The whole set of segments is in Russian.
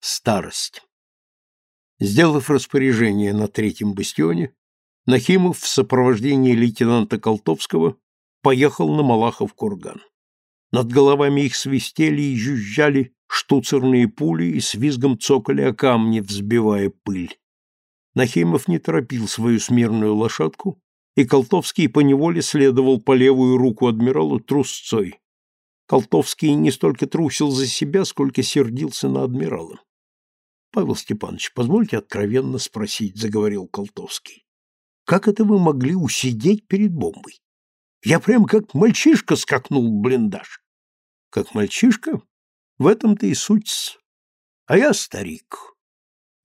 Старость. Сделав распоряжение на третьем бастионе, Нахимов в сопровождении лейтенанта Колтовского поехал на Малахов курган. Над головами их свистели и жужжали штуцерные пули и с визгом цокали о камни, взбивая пыль. Нахимов не торопил свою смирную лошадку, и Колтовский поневоле следовал по левую руку адмиралу трусцой. Колтовский не столько трусил за себя, сколько сердился на адмирала. — Павел Степанович, позвольте откровенно спросить, — заговорил Колтовский. — Как это вы могли усидеть перед бомбой? Я прям как мальчишка скакнул в блиндаж. — Как мальчишка? В этом-то и суть. А я старик.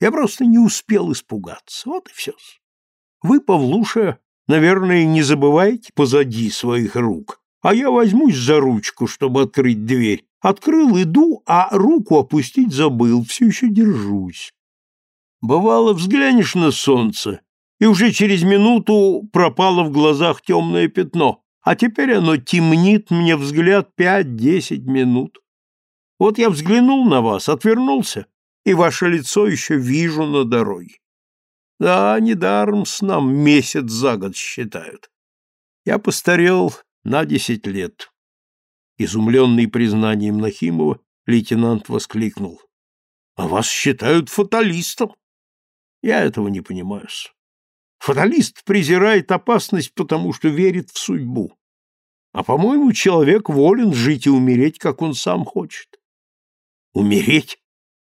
Я просто не успел испугаться. Вот и все. Вы, Павлуша, наверное, не забываете позади своих рук, а я возьмусь за ручку, чтобы открыть дверь. Открыл, иду, а руку опустить забыл, все еще держусь. Бывало, взглянешь на солнце, и уже через минуту пропало в глазах темное пятно, а теперь оно темнит мне взгляд пять-десять минут. Вот я взглянул на вас, отвернулся, и ваше лицо еще вижу на дороге. Да, недаром с нам месяц за год считают. Я постарел на десять лет. Изумленный признанием Нахимова, лейтенант воскликнул. — А вас считают фаталистом. Я этого не понимаю. Фаталист презирает опасность, потому что верит в судьбу. А, по-моему, человек волен жить и умереть, как он сам хочет. Умереть?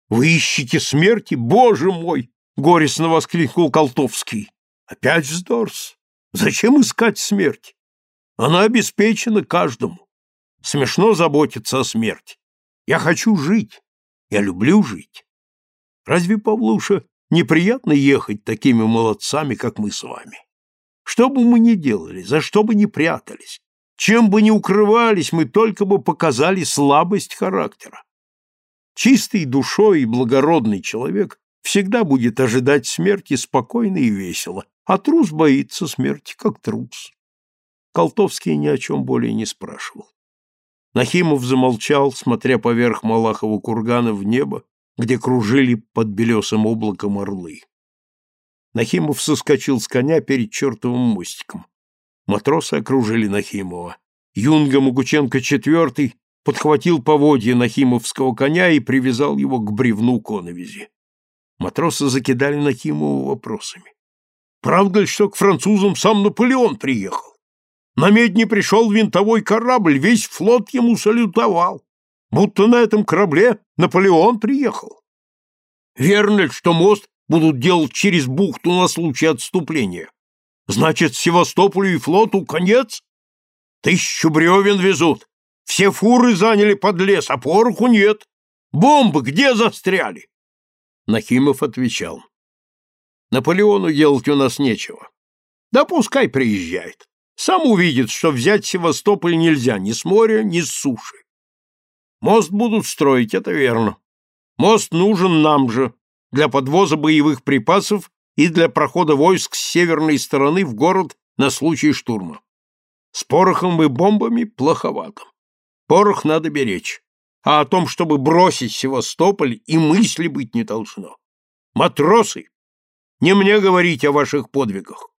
Вы ищете смерти? Боже мой! Горестно воскликнул Колтовский. Опять вздорс. Зачем искать смерть? Она обеспечена каждому. Смешно заботиться о смерти. Я хочу жить. Я люблю жить. Разве, Павлуша, неприятно ехать такими молодцами, как мы с вами? Что бы мы ни делали, за что бы ни прятались, чем бы ни укрывались, мы только бы показали слабость характера. Чистый душой и благородный человек всегда будет ожидать смерти спокойно и весело, а трус боится смерти, как трус. Колтовский ни о чем более не спрашивал. Нахимов замолчал, смотря поверх Малахова кургана в небо, где кружили под белесым облаком орлы. Нахимов соскочил с коня перед чертовым мостиком. Матросы окружили Нахимова. Юнга Могученко IV подхватил поводья Нахимовского коня и привязал его к бревну коновизи. Матросы закидали Нахимова вопросами. «Правда ли, что к французам сам Наполеон приехал?» На медне пришел винтовой корабль, весь флот ему салютовал, будто на этом корабле Наполеон приехал. Верно ли, что мост будут делать через бухту на случай отступления? Значит, Севастополю и флоту конец? Тысячу бревен везут. Все фуры заняли под лес, а пороху нет. Бомбы где застряли? Нахимов отвечал. Наполеону делать у нас нечего. Да пускай приезжает. Сам увидит, что взять Севастополь нельзя ни с моря, ни с суши. Мост будут строить, это верно. Мост нужен нам же для подвоза боевых припасов и для прохода войск с северной стороны в город на случай штурма. С порохом и бомбами плоховато. Порох надо беречь. А о том, чтобы бросить Севастополь, и мысли быть не должно. Матросы, не мне говорить о ваших подвигах.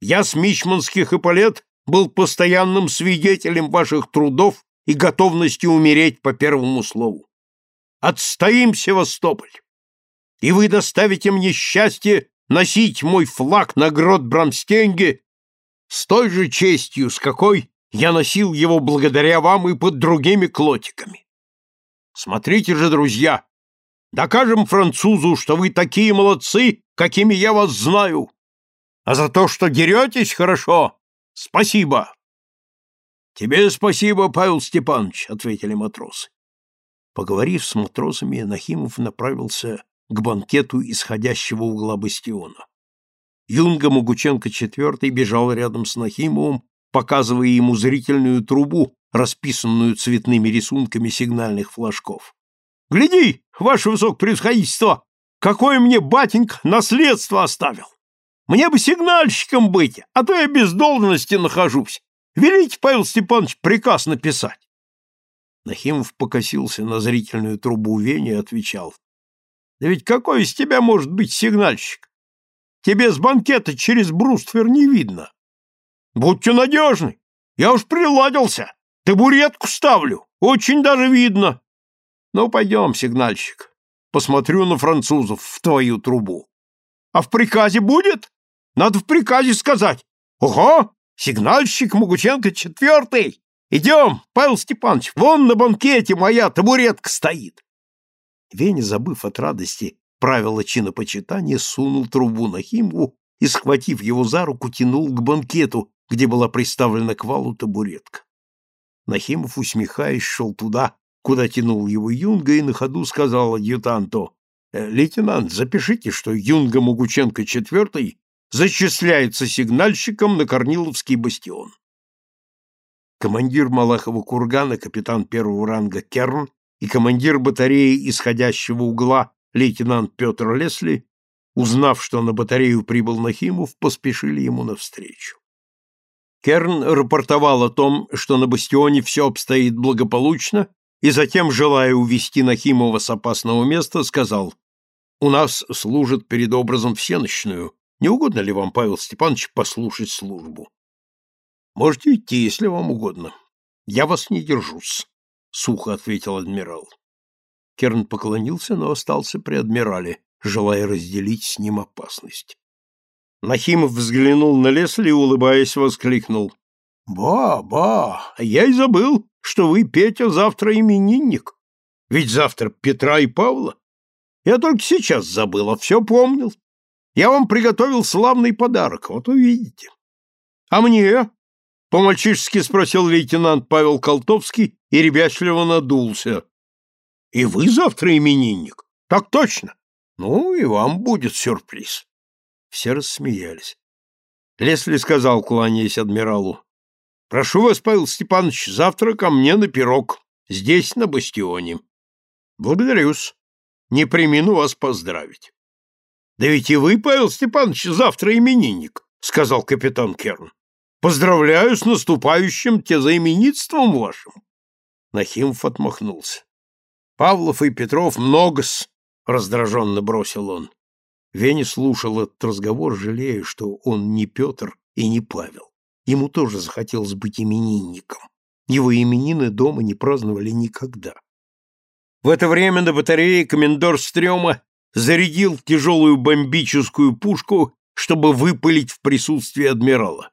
Я с мичманских эполет был постоянным свидетелем ваших трудов и готовности умереть по первому слову. Отстоим Севастополь, и вы доставите мне счастье носить мой флаг на грот Брамстенге с той же честью, с какой я носил его благодаря вам и под другими клотиками. Смотрите же, друзья, докажем французу, что вы такие молодцы, какими я вас знаю. А за то, что деретесь хорошо, спасибо. Тебе спасибо, Павел Степанович, ответили матросы. Поговорив с матросами, Нахимов направился к банкету исходящего угла бастиона. Юнга Могученко IV бежал рядом с Нахимовым, показывая ему зрительную трубу, расписанную цветными рисунками сигнальных флажков. «Гляди, ваше высокопревосходительство, какое мне батенька наследство оставил! Мне бы сигнальщиком быть, а то я без должности нахожусь. Велите, Павел Степанович, приказ написать. Нахимов покосился на зрительную трубу Вени и отвечал. Да ведь какой из тебя может быть сигнальщик? Тебе с банкета через бруствер не видно. Будьте надежны. Я уж приладился. Табуретку ставлю. Очень даже видно. Ну, пойдем, сигнальщик. Посмотрю на французов в твою трубу. А в приказе будет? Надо в приказе сказать. Ого! Сигнальщик Могученко четвертый! Идем, Павел Степанович, вон на банкете моя табуретка стоит. Веня, забыв от радости правила чинопочитания, сунул трубу Нахимову и, схватив его за руку, тянул к банкету, где была приставлена к валу табуретка. Нахимов, усмехаясь, шел туда, куда тянул его Юнга, и на ходу сказал адъютанту, «Э, «Лейтенант, запишите, что Юнга Могученко IV зачисляется сигнальщиком на Корниловский бастион». Командир Малахова кургана, капитан первого ранга Керн и командир батареи исходящего угла лейтенант Петр Лесли, узнав, что на батарею прибыл Нахимов, поспешили ему навстречу. Керн рапортовал о том, что на бастионе все обстоит благополучно, и затем, желая увести Нахимова с опасного места, сказал, «У нас служат перед образом всеночную. Не угодно ли вам, Павел Степанович, послушать службу?» «Можете идти, если вам угодно. Я вас не держусь», — сухо ответил адмирал. Керн поклонился, но остался при адмирале, желая разделить с ним опасность. Нахимов взглянул на Лесли и, улыбаясь, воскликнул. «Ба, ба, я и забыл, что вы, Петя, завтра именинник. Ведь завтра Петра и Павла. Я только сейчас забыл, а все помнил. Я вам приготовил славный подарок, вот увидите. А мне? По-мальчишески спросил лейтенант Павел Колтовский и ребячливо надулся. И вы завтра именинник? Так точно. Ну, и вам будет сюрприз. Все рассмеялись. Лесли сказал, кланяясь адмиралу, «Прошу вас, Павел Степанович, завтра ко мне на пирог, здесь, на бастионе». «Благодарю-с. Не примину вас поздравить». «Да ведь и вы, Павел Степанович, завтра именинник», — сказал капитан Керн. «Поздравляю с наступающим тезаименитством вашим». Нахимов отмахнулся. «Павлов и Петров много-с», — раздраженно бросил он. Веня слушал этот разговор, жалея, что он не Петр и не Павел. Ему тоже захотелось быть именинником. Его именины дома не праздновали никогда. В это время на батарее комендор Стрёма зарядил тяжелую бомбическую пушку, чтобы выпалить в присутствии адмирала.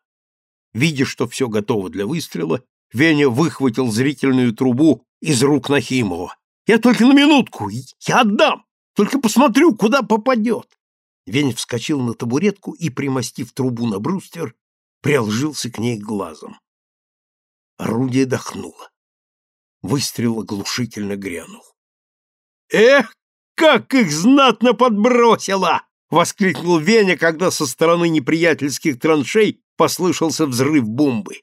Видя, что все готово для выстрела, Веня выхватил зрительную трубу из рук Нахимова. «Я только на минутку! Я отдам! Только посмотрю, куда попадет!» Вень вскочил на табуретку и, примостив трубу на бруствер, приложился к ней глазом. Орудие дохнуло. Выстрел оглушительно грянул. «Эх, как их знатно подбросило!» — воскликнул Веня, когда со стороны неприятельских траншей послышался взрыв бомбы.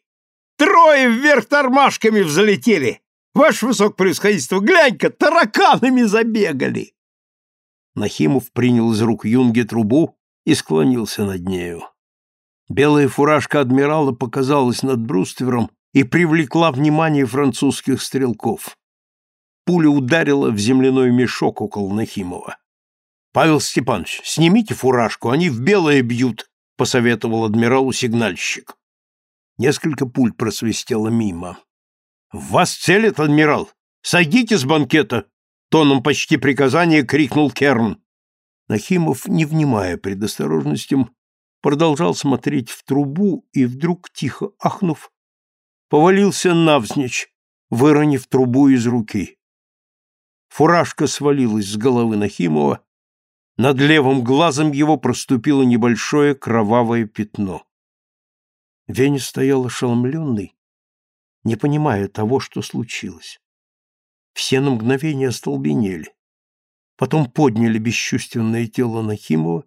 «Трое вверх тормашками взлетели! Ваше высокопревосходительство, глянь-ка, тараканами забегали!» Нахимов принял из рук Юнги трубу и склонился над нею. Белая фуражка адмирала показалась над бруствером и привлекла внимание французских стрелков. Пуля ударила в земляной мешок около Нахимова. «Павел Степанович, снимите фуражку, они в белое бьют», — посоветовал адмиралу сигнальщик. Несколько пуль просвистело мимо. «В вас целят, адмирал! Сойдите с банкета!» тоном почти приказания крикнул Керн. Нахимов, не внимая предосторожностям, продолжал смотреть в трубу и вдруг, тихо ахнув, повалился навзничь, выронив трубу из руки. Фуражка свалилась с головы Нахимова, над левым глазом его проступило небольшое кровавое пятно. Веня стоял ошеломленный, не понимая того, что случилось. Все на мгновение остолбенели. Потом подняли бесчувственное тело Нахимова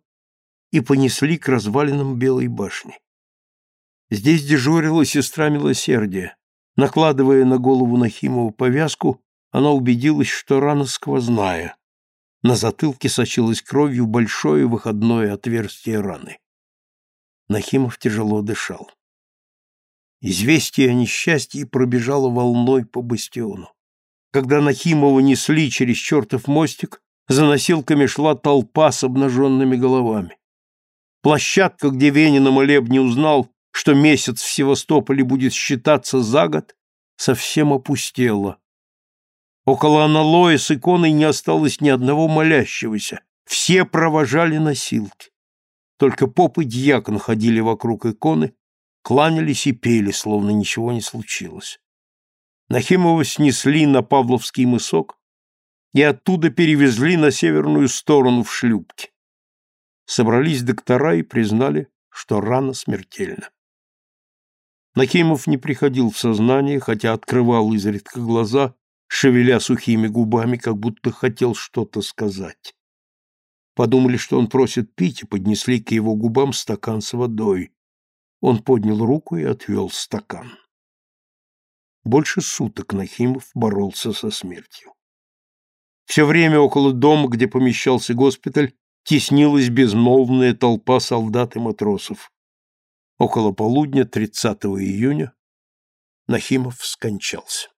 и понесли к развалинам Белой башни. Здесь дежурила сестра милосердия. Накладывая на голову Нахимова повязку, она убедилась, что рана сквозная. На затылке сочилось кровью большое выходное отверстие раны. Нахимов тяжело дышал. Известие о несчастье пробежало волной по бастиону. Когда Нахимова несли через чертов мостик, За носилками шла толпа с обнаженными головами. Площадка, где Веня на молебне узнал, что месяц в Севастополе будет считаться за год, совсем опустела. Около аналоя с иконой не осталось ни одного молящегося, все провожали носилки. Только поп и дьякон ходили вокруг иконы, кланялись и пели, словно ничего не случилось. Нахимова снесли на Павловский мысок и оттуда перевезли на северную сторону в шлюпке. Собрались доктора и признали, что рана смертельна. Нахимов не приходил в сознание, хотя открывал изредка глаза, шевеля сухими губами, как будто хотел что-то сказать. Подумали, что он просит пить, и поднесли к его губам стакан с водой. Он поднял руку и отвел стакан. Больше суток Нахимов боролся со смертью. Все время около дома, где помещался госпиталь, теснилась безмолвная толпа солдат и матросов. Около полудня 30 июня Нахимов скончался.